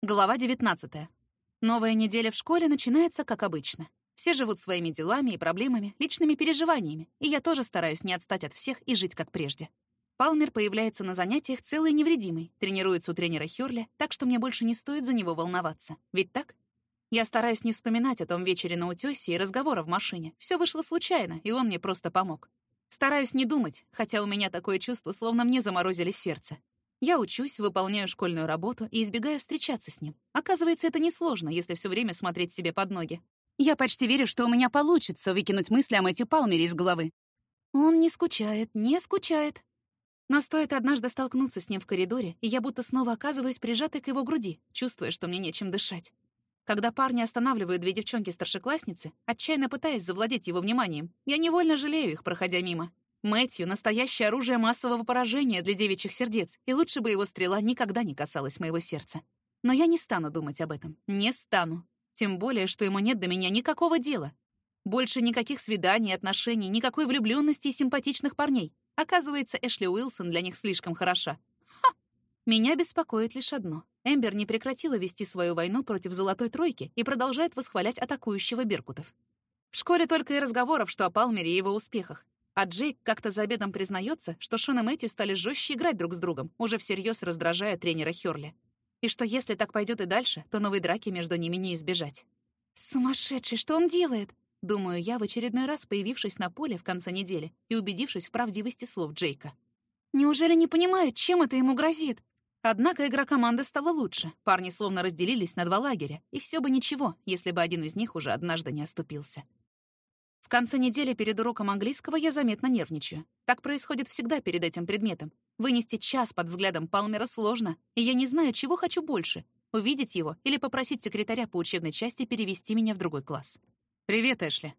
Глава 19. Новая неделя в школе начинается как обычно. Все живут своими делами и проблемами, личными переживаниями, и я тоже стараюсь не отстать от всех и жить как прежде. Палмер появляется на занятиях целый невредимый, тренируется у тренера Хёрли, так что мне больше не стоит за него волноваться. Ведь так? Я стараюсь не вспоминать о том вечере на утёсе и разговора в машине. Все вышло случайно, и он мне просто помог. Стараюсь не думать, хотя у меня такое чувство, словно мне заморозили сердце. Я учусь, выполняю школьную работу и избегаю встречаться с ним. Оказывается, это несложно, если все время смотреть себе под ноги. Я почти верю, что у меня получится выкинуть мысли о Мэтью Палмере из головы. Он не скучает, не скучает. Но стоит однажды столкнуться с ним в коридоре, и я будто снова оказываюсь прижатой к его груди, чувствуя, что мне нечем дышать. Когда парни останавливают две девчонки-старшеклассницы, отчаянно пытаясь завладеть его вниманием, я невольно жалею их, проходя мимо. Мэтью — настоящее оружие массового поражения для девичьих сердец, и лучше бы его стрела никогда не касалась моего сердца. Но я не стану думать об этом. Не стану. Тем более, что ему нет до меня никакого дела. Больше никаких свиданий, отношений, никакой влюбленности и симпатичных парней. Оказывается, Эшли Уилсон для них слишком хороша. Ха! Меня беспокоит лишь одно. Эмбер не прекратила вести свою войну против Золотой Тройки и продолжает восхвалять атакующего Беркутов. В школе только и разговоров, что о Палмере и его успехах. А Джейк как-то за обедом признается, что Шон и Мэтью стали жестче играть друг с другом, уже всерьез раздражая тренера Хёрли. И что если так пойдет и дальше, то новой драки между ними не избежать. «Сумасшедший, что он делает?» Думаю я, в очередной раз появившись на поле в конце недели и убедившись в правдивости слов Джейка. «Неужели не понимают, чем это ему грозит?» Однако игра команды стала лучше. Парни словно разделились на два лагеря, и все бы ничего, если бы один из них уже однажды не оступился. В конце недели перед уроком английского я заметно нервничаю. Так происходит всегда перед этим предметом. Вынести час под взглядом Палмера сложно, и я не знаю, чего хочу больше — увидеть его или попросить секретаря по учебной части перевести меня в другой класс. «Привет, Эшли».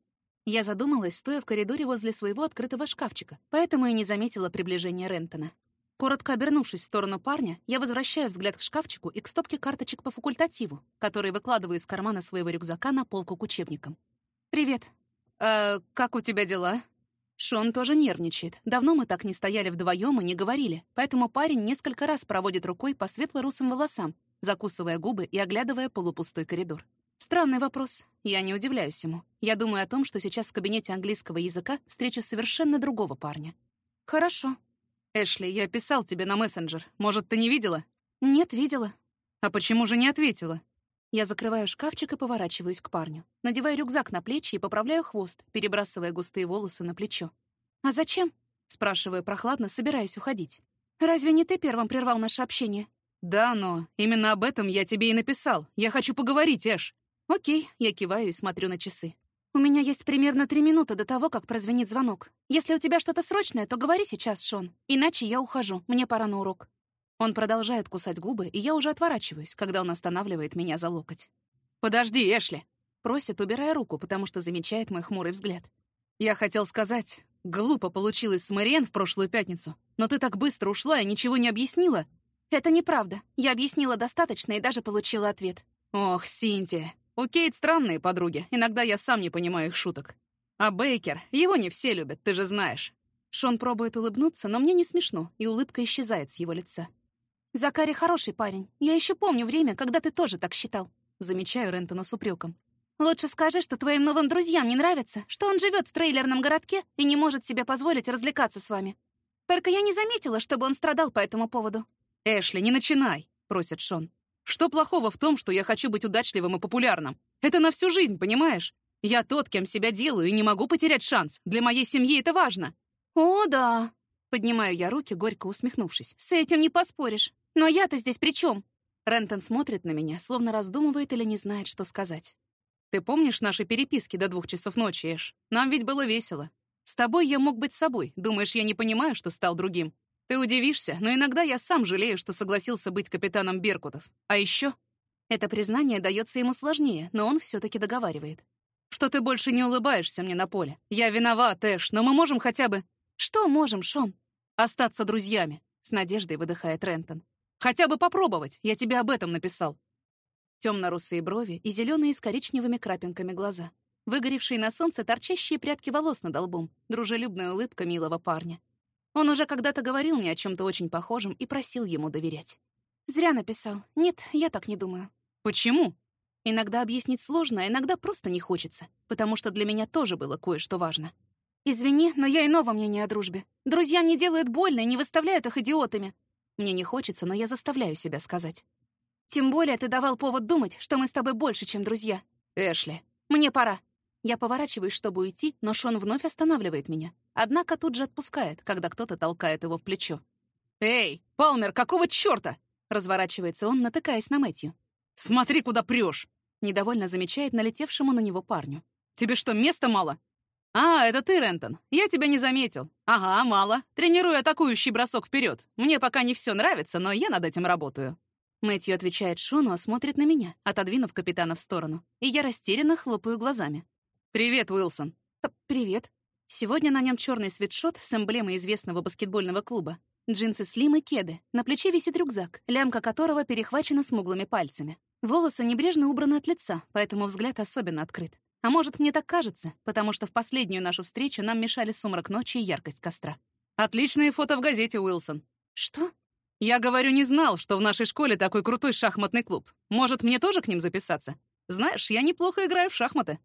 Я задумалась, стоя в коридоре возле своего открытого шкафчика, поэтому и не заметила приближения Рентона. Коротко обернувшись в сторону парня, я возвращаю взгляд к шкафчику и к стопке карточек по факультативу, которые выкладываю из кармана своего рюкзака на полку к учебникам. «Привет», «Э, как у тебя дела?» Шон тоже нервничает. Давно мы так не стояли вдвоем и не говорили, поэтому парень несколько раз проводит рукой по светло-русым волосам, закусывая губы и оглядывая полупустой коридор. Странный вопрос. Я не удивляюсь ему. Я думаю о том, что сейчас в кабинете английского языка встреча совершенно другого парня. «Хорошо». «Эшли, я писал тебе на мессенджер. Может, ты не видела?» «Нет, видела». «А почему же не ответила?» Я закрываю шкафчик и поворачиваюсь к парню. Надеваю рюкзак на плечи и поправляю хвост, перебрасывая густые волосы на плечо. «А зачем?» — спрашиваю прохладно, собираясь уходить. «Разве не ты первым прервал наше общение?» «Да, но именно об этом я тебе и написал. Я хочу поговорить, Эш». «Окей», — я киваю и смотрю на часы. «У меня есть примерно три минуты до того, как прозвенит звонок. Если у тебя что-то срочное, то говори сейчас, Шон. Иначе я ухожу. Мне пора на урок». Он продолжает кусать губы, и я уже отворачиваюсь, когда он останавливает меня за локоть. «Подожди, Эшли!» Просит, убирая руку, потому что замечает мой хмурый взгляд. «Я хотел сказать, глупо получилось с Мэриэн в прошлую пятницу, но ты так быстро ушла и ничего не объяснила». «Это неправда. Я объяснила достаточно и даже получила ответ». «Ох, Синтия. У Кейт странные подруги. Иногда я сам не понимаю их шуток. А Бейкер, его не все любят, ты же знаешь». Шон пробует улыбнуться, но мне не смешно, и улыбка исчезает с его лица. «Закари хороший парень. Я еще помню время, когда ты тоже так считал», — замечаю Рентона с упреком. «Лучше скажи, что твоим новым друзьям не нравится, что он живет в трейлерном городке и не может себе позволить развлекаться с вами. Только я не заметила, чтобы он страдал по этому поводу». «Эшли, не начинай», — просит Шон. «Что плохого в том, что я хочу быть удачливым и популярным? Это на всю жизнь, понимаешь? Я тот, кем себя делаю, и не могу потерять шанс. Для моей семьи это важно». «О, да», — поднимаю я руки, горько усмехнувшись. «С этим не поспоришь. «Но я-то здесь при чем? Рентон смотрит на меня, словно раздумывает или не знает, что сказать. «Ты помнишь наши переписки до двух часов ночи, Эш? Нам ведь было весело. С тобой я мог быть собой. Думаешь, я не понимаю, что стал другим? Ты удивишься, но иногда я сам жалею, что согласился быть капитаном Беркутов. А еще Это признание дается ему сложнее, но он все таки договаривает. «Что ты больше не улыбаешься мне на поле? Я виноват, Эш, но мы можем хотя бы...» «Что можем, Шон?» «Остаться друзьями», — с надеждой выдыхает Рентон. Хотя бы попробовать, я тебе об этом написал. Темно-русые брови и зеленые с коричневыми крапинками глаза. Выгоревшие на солнце торчащие прядки волос над лбом, дружелюбная улыбка милого парня. Он уже когда-то говорил мне о чем то очень похожем и просил ему доверять. Зря написал. Нет, я так не думаю. Почему? Иногда объяснить сложно, а иногда просто не хочется, потому что для меня тоже было кое-что важно. Извини, но я иного мнения о дружбе. Друзьям не делают больно и не выставляют их идиотами. Мне не хочется, но я заставляю себя сказать. Тем более ты давал повод думать, что мы с тобой больше, чем друзья. Эшли. Мне пора. Я поворачиваюсь, чтобы уйти, но Шон вновь останавливает меня. Однако тут же отпускает, когда кто-то толкает его в плечо. «Эй, Палмер, какого чёрта?» Разворачивается он, натыкаясь на Мэтью. «Смотри, куда прёшь!» Недовольно замечает налетевшему на него парню. «Тебе что, места мало?» «А, это ты, Рентон. Я тебя не заметил. Ага, мало. Тренирую атакующий бросок вперед. Мне пока не все нравится, но я над этим работаю». Мэтью отвечает Шону, а смотрит на меня, отодвинув капитана в сторону. И я растерянно хлопаю глазами. «Привет, Уилсон». «Привет». Сегодня на нем черный свитшот с эмблемой известного баскетбольного клуба. Джинсы слим и кеды. На плече висит рюкзак, лямка которого перехвачена смуглыми пальцами. Волосы небрежно убраны от лица, поэтому взгляд особенно открыт. А может, мне так кажется, потому что в последнюю нашу встречу нам мешали сумрак ночи и яркость костра. Отличные фото в газете, Уилсон. Что? Я говорю, не знал, что в нашей школе такой крутой шахматный клуб. Может, мне тоже к ним записаться? Знаешь, я неплохо играю в шахматы.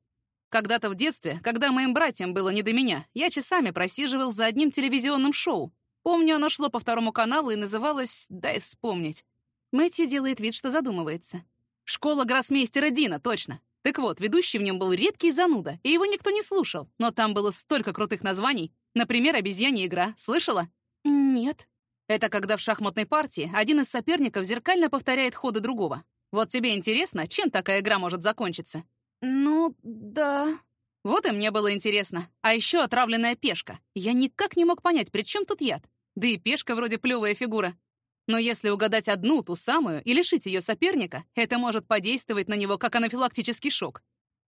Когда-то в детстве, когда моим братьям было не до меня, я часами просиживал за одним телевизионным шоу. Помню, оно шло по второму каналу и называлось «Дай вспомнить». Мэтью делает вид, что задумывается. «Школа гроссмейстера Дина, точно. Так вот, ведущий в нем был редкий зануда, и его никто не слушал. Но там было столько крутых названий. Например, «Обезьянья игра». Слышала? Нет. Это когда в шахматной партии один из соперников зеркально повторяет ходы другого. Вот тебе интересно, чем такая игра может закончиться? Ну, да. Вот и мне было интересно. А еще отравленная пешка. Я никак не мог понять, при чем тут яд. Да и пешка вроде плевая фигура. Но если угадать одну, ту самую, и лишить ее соперника, это может подействовать на него как анафилактический шок.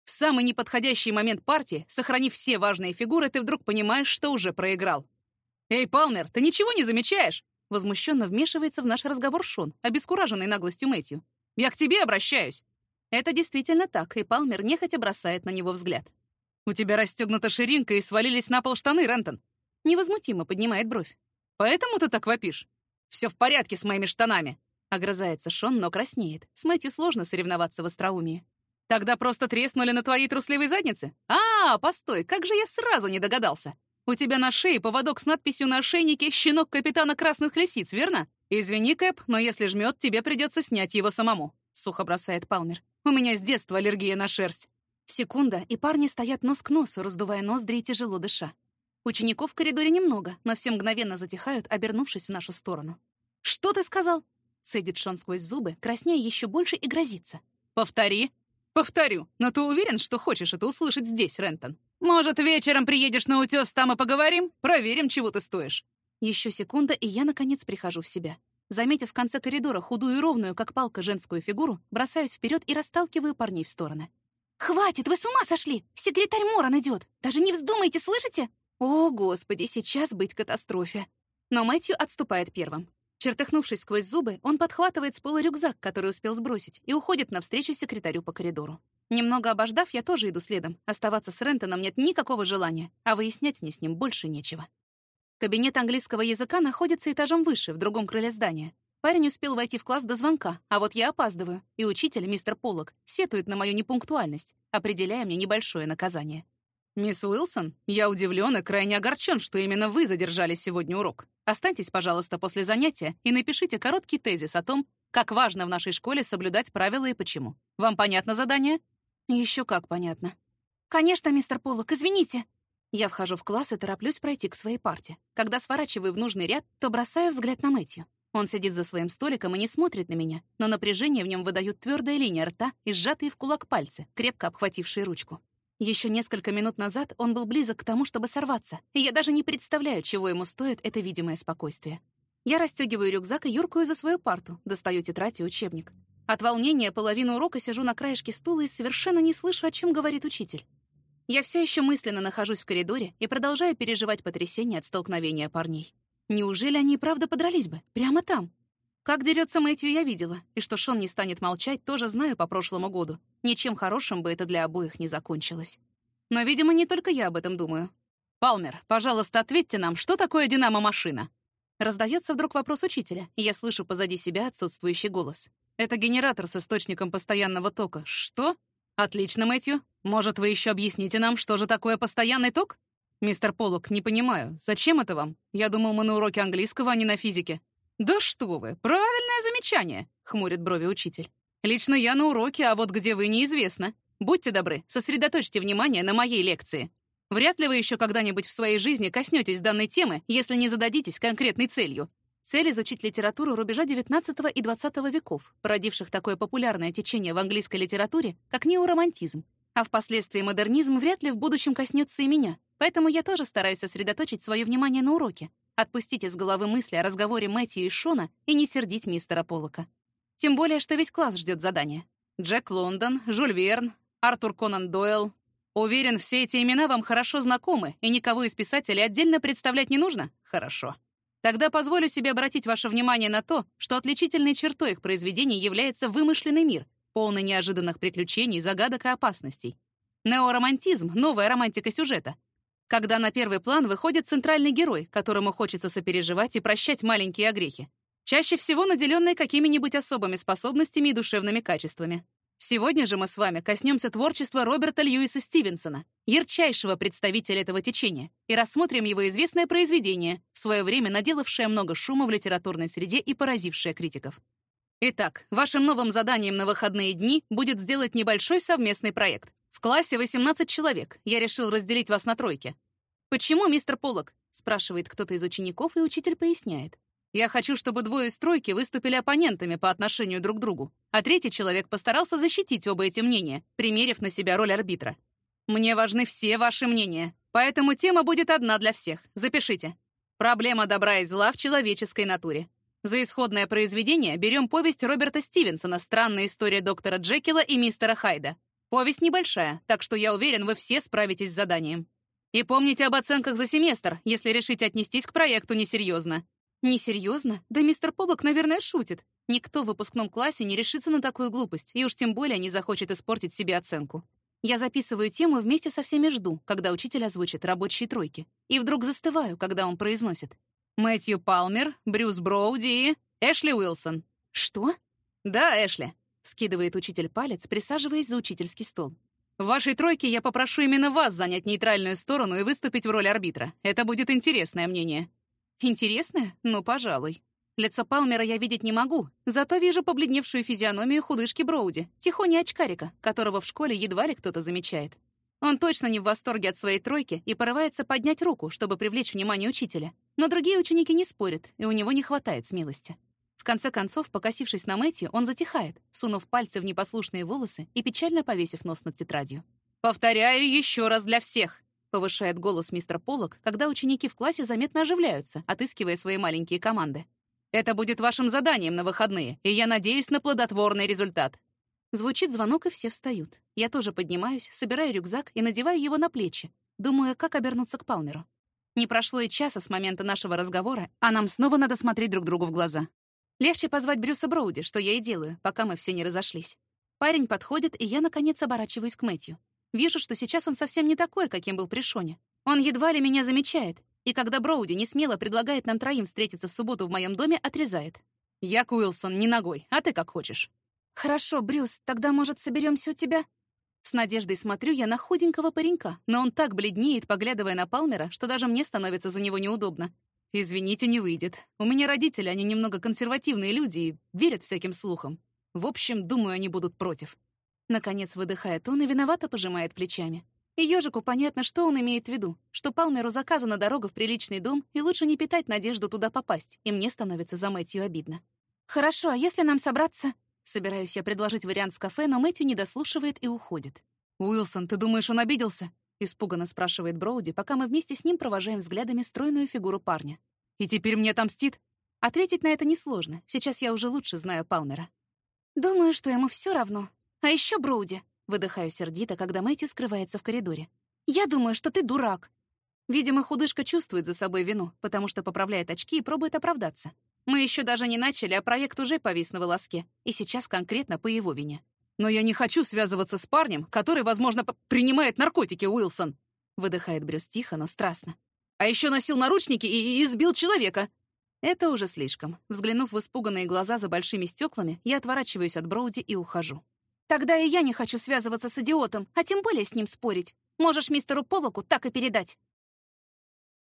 В самый неподходящий момент партии, сохранив все важные фигуры, ты вдруг понимаешь, что уже проиграл. «Эй, Палмер, ты ничего не замечаешь?» Возмущенно вмешивается в наш разговор Шон, обескураженный наглостью Мэтью. «Я к тебе обращаюсь!» Это действительно так, и Палмер нехотя бросает на него взгляд. «У тебя расстегнута ширинка и свалились на пол штаны, Рентон!» Невозмутимо поднимает бровь. «Поэтому ты так вопишь?» Все в порядке с моими штанами!» Огрызается Шон, но краснеет. С Мэтью сложно соревноваться в остроумии. «Тогда просто треснули на твоей трусливой заднице? А, постой, как же я сразу не догадался! У тебя на шее поводок с надписью на ошейнике «Щенок капитана красных лисиц», верно? Извини, Кэп, но если жмет, тебе придется снять его самому», — сухо бросает Палмер. «У меня с детства аллергия на шерсть». Секунда, и парни стоят нос к носу, раздувая ноздри и тяжело дыша. Учеников в коридоре немного, но все мгновенно затихают, обернувшись в нашу сторону. «Что ты сказал?» — цедит Шон сквозь зубы, краснея еще больше и грозится. «Повтори». «Повторю. Но ты уверен, что хочешь это услышать здесь, Рентон? Может, вечером приедешь на утес, там и поговорим? Проверим, чего ты стоишь». Еще секунда, и я, наконец, прихожу в себя. Заметив в конце коридора худую и ровную, как палка, женскую фигуру, бросаюсь вперед и расталкиваю парней в стороны. «Хватит, вы с ума сошли! Секретарь Моран идет! Даже не вздумайте, слышите?» О, Господи, сейчас быть катастрофе. Но Мэтью отступает первым. Чертыхнувшись сквозь зубы, он подхватывает с пола рюкзак, который успел сбросить, и уходит навстречу секретарю по коридору. Немного обождав, я тоже иду следом. Оставаться с Рентоном нет никакого желания, а выяснять мне с ним больше нечего. Кабинет английского языка находится этажом выше, в другом крыле здания. Парень успел войти в класс до звонка, а вот я опаздываю, и учитель, мистер Поллок, сетует на мою непунктуальность, определяя мне небольшое наказание. «Мисс Уилсон, я удивлен и крайне огорчен, что именно вы задержали сегодня урок. Останьтесь, пожалуйста, после занятия и напишите короткий тезис о том, как важно в нашей школе соблюдать правила и почему. Вам понятно задание?» Еще как понятно. «Конечно, мистер Поллок, извините». Я вхожу в класс и тороплюсь пройти к своей парте. Когда сворачиваю в нужный ряд, то бросаю взгляд на Мэтью. Он сидит за своим столиком и не смотрит на меня, но напряжение в нем выдают твердая линия рта и сжатые в кулак пальцы, крепко обхватившие ручку. Еще несколько минут назад он был близок к тому, чтобы сорваться, и я даже не представляю, чего ему стоит это видимое спокойствие. Я расстегиваю рюкзак и юркую за свою парту, достаю тетрадь и учебник. От волнения половину урока сижу на краешке стула и совершенно не слышу, о чем говорит учитель. Я все еще мысленно нахожусь в коридоре и продолжаю переживать потрясение от столкновения парней. Неужели они и правда подрались бы? Прямо там? Как дерется Мэтью, я видела, и что Шон не станет молчать, тоже знаю по прошлому году. Ничем хорошим бы это для обоих не закончилось. Но, видимо, не только я об этом думаю. «Палмер, пожалуйста, ответьте нам, что такое «Динамо-машина»?» Раздается вдруг вопрос учителя, и я слышу позади себя отсутствующий голос. Это генератор с источником постоянного тока. Что? Отлично, Мэтью. Может, вы еще объясните нам, что же такое постоянный ток? Мистер Поллок, не понимаю. Зачем это вам? Я думал, мы на уроке английского, а не на физике. Да что вы, правильное замечание, хмурит брови учитель. Лично я на уроке, а вот где вы, неизвестно. Будьте добры, сосредоточьте внимание на моей лекции. Вряд ли вы еще когда-нибудь в своей жизни коснетесь данной темы, если не зададитесь конкретной целью. Цель — изучить литературу рубежа XIX и XX веков, породивших такое популярное течение в английской литературе, как неоромантизм. А впоследствии модернизм вряд ли в будущем коснется и меня, поэтому я тоже стараюсь сосредоточить свое внимание на уроке, отпустить из головы мысли о разговоре Мэтью и Шона и не сердить мистера Поллока. Тем более, что весь класс ждет задания. Джек Лондон, Жюль Верн, Артур Конан Дойл, Уверен, все эти имена вам хорошо знакомы, и никого из писателей отдельно представлять не нужно? Хорошо. Тогда позволю себе обратить ваше внимание на то, что отличительной чертой их произведений является вымышленный мир, полный неожиданных приключений, загадок и опасностей. Неоромантизм — новая романтика сюжета. Когда на первый план выходит центральный герой, которому хочется сопереживать и прощать маленькие огрехи. Чаще всего наделенный какими-нибудь особыми способностями и душевными качествами. Сегодня же мы с вами коснемся творчества Роберта Льюиса Стивенсона, ярчайшего представителя этого течения, и рассмотрим его известное произведение, в свое время наделавшее много шума в литературной среде и поразившее критиков. Итак, вашим новым заданием на выходные дни будет сделать небольшой совместный проект. В классе 18 человек. Я решил разделить вас на тройки. «Почему, мистер Поллок?» — спрашивает кто-то из учеников, и учитель поясняет. Я хочу, чтобы двое из тройки выступили оппонентами по отношению друг к другу, а третий человек постарался защитить оба эти мнения, примерив на себя роль арбитра. Мне важны все ваши мнения, поэтому тема будет одна для всех. Запишите. Проблема добра и зла в человеческой натуре. За исходное произведение берем повесть Роберта Стивенсона «Странная история доктора Джекила и мистера Хайда». Повесть небольшая, так что я уверен, вы все справитесь с заданием. И помните об оценках за семестр, если решите отнестись к проекту несерьезно. Несерьезно? Да мистер Поллок, наверное, шутит. Никто в выпускном классе не решится на такую глупость, и уж тем более не захочет испортить себе оценку. Я записываю тему вместе со всеми жду, когда учитель озвучит рабочие тройки. И вдруг застываю, когда он произносит. Мэтью Палмер, Брюс Броуди и Эшли Уилсон. Что? Да, Эшли. Скидывает учитель палец, присаживаясь за учительский стол. В вашей тройке я попрошу именно вас занять нейтральную сторону и выступить в роли арбитра. Это будет интересное мнение. Интересное? Ну, пожалуй. Лицо Палмера я видеть не могу, зато вижу побледневшую физиономию худышки Броуди, тихоня очкарика, которого в школе едва ли кто-то замечает. Он точно не в восторге от своей тройки и порывается поднять руку, чтобы привлечь внимание учителя. Но другие ученики не спорят, и у него не хватает смелости. В конце концов, покосившись на Мэтью, он затихает, сунув пальцы в непослушные волосы и печально повесив нос над тетрадью. «Повторяю еще раз для всех. Повышает голос мистер Поллок, когда ученики в классе заметно оживляются, отыскивая свои маленькие команды. «Это будет вашим заданием на выходные, и я надеюсь на плодотворный результат». Звучит звонок, и все встают. Я тоже поднимаюсь, собираю рюкзак и надеваю его на плечи, думая, как обернуться к Палмеру. Не прошло и часа с момента нашего разговора, а нам снова надо смотреть друг другу в глаза. Легче позвать Брюса Броуди, что я и делаю, пока мы все не разошлись. Парень подходит, и я, наконец, оборачиваюсь к Мэтью. Вижу, что сейчас он совсем не такой, каким был при Шоне. Он едва ли меня замечает, и когда Броуди не смело предлагает нам троим встретиться в субботу в моем доме, отрезает. «Я Уилсон, не ногой, а ты как хочешь». «Хорошо, Брюс, тогда, может, соберемся у тебя?» С надеждой смотрю я на худенького паренька, но он так бледнеет, поглядывая на Палмера, что даже мне становится за него неудобно. «Извините, не выйдет. У меня родители, они немного консервативные люди и верят всяким слухам. В общем, думаю, они будут против. Наконец выдыхает он и виновато пожимает плечами. И ежику понятно, что он имеет в виду, что Палмеру заказана дорога в приличный дом, и лучше не питать надежду туда попасть, и мне становится за Мэтью обидно. «Хорошо, а если нам собраться?» Собираюсь я предложить вариант с кафе, но Мэтью не дослушивает и уходит. «Уилсон, ты думаешь, он обиделся?» — испуганно спрашивает Броуди, пока мы вместе с ним провожаем взглядами стройную фигуру парня. «И теперь мне отомстит?» Ответить на это несложно, сейчас я уже лучше знаю Палмера. «Думаю, что ему все равно», а еще Броуди. Выдыхаю сердито, когда Мэтью скрывается в коридоре. Я думаю, что ты дурак. Видимо, худышка чувствует за собой вину, потому что поправляет очки и пробует оправдаться. Мы еще даже не начали, а проект уже повис на волоске. И сейчас конкретно по его вине. «Но я не хочу связываться с парнем, который, возможно, принимает наркотики, Уилсон!» Выдыхает Брюс тихо, но страстно. «А еще носил наручники и избил человека!» Это уже слишком. Взглянув в испуганные глаза за большими стеклами, я отворачиваюсь от Броуди и ухожу. Тогда и я не хочу связываться с идиотом, а тем более с ним спорить. Можешь мистеру Полоку так и передать.